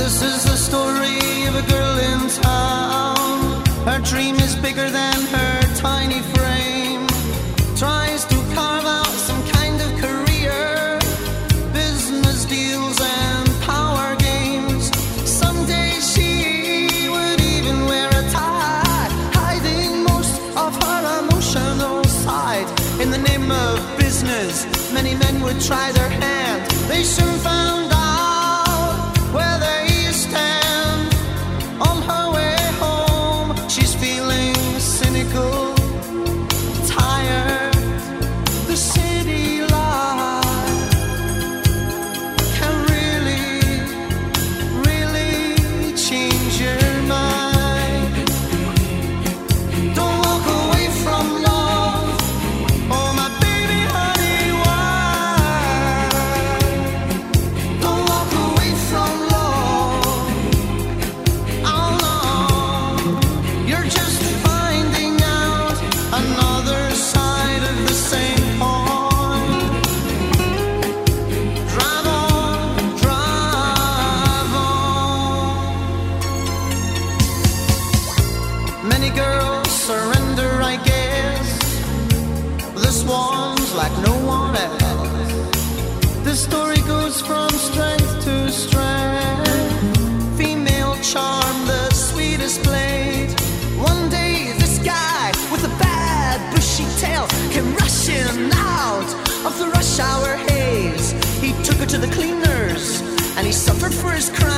This is the story of a girl in town. Her dream is bigger than her tiny frame. Tries to carve out some kind of career. Business deals and power games. Someday she would even wear a tie, hiding most of her emotional side. In the name of business, many men would try their hand. They soon found like no one else. The story goes from strength to strength. Female charm, the sweetest blade. One day, this guy with a bad bushy tail came rushing out of the rush hour haze. He took her to the cleaners and he suffered for his crime.